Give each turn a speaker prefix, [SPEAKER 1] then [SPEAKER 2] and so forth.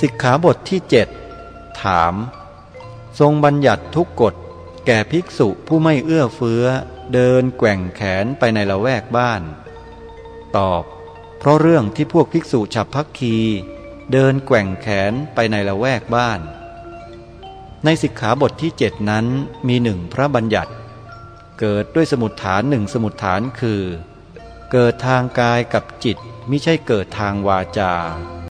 [SPEAKER 1] สิกขาบทที่เจ็ดถาม ทรงบัญญัติทุกกฎ แก่ภิกษุผู้ไม่เอื้อเฟื้อ เดินแกว่งแขนไปในละแวกบ้าน ตอบ เพราะเรื่องที่พวกภิกษุฉับพักคี เดินแกว่งแขนไปในละแวกบ้าน ในสิกขาบทที่เจ็ดนั้นมีหนึ่งพระบัญญัติ เกิดด้วยสมุดฐานหนึ่งสมุดฐานคือ เกิดทางกายกับจิตไม่ใช่เกิดทางวาจา